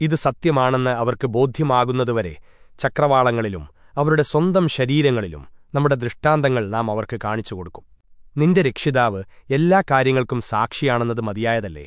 ഇത് സത്യമാണെന്ന് അവർക്ക് ബോധ്യമാകുന്നതുവരെ ചക്രവാളങ്ങളിലും അവരുടെ സ്വന്തം ശരീരങ്ങളിലും നമ്മുടെ ദൃഷ്ടാന്തങ്ങൾ നാം അവർക്ക് കാണിച്ചു കൊടുക്കും നിന്റെ രക്ഷിതാവ് എല്ലാ കാര്യങ്ങൾക്കും സാക്ഷിയാണെന്നത് മതിയായതല്ലേ?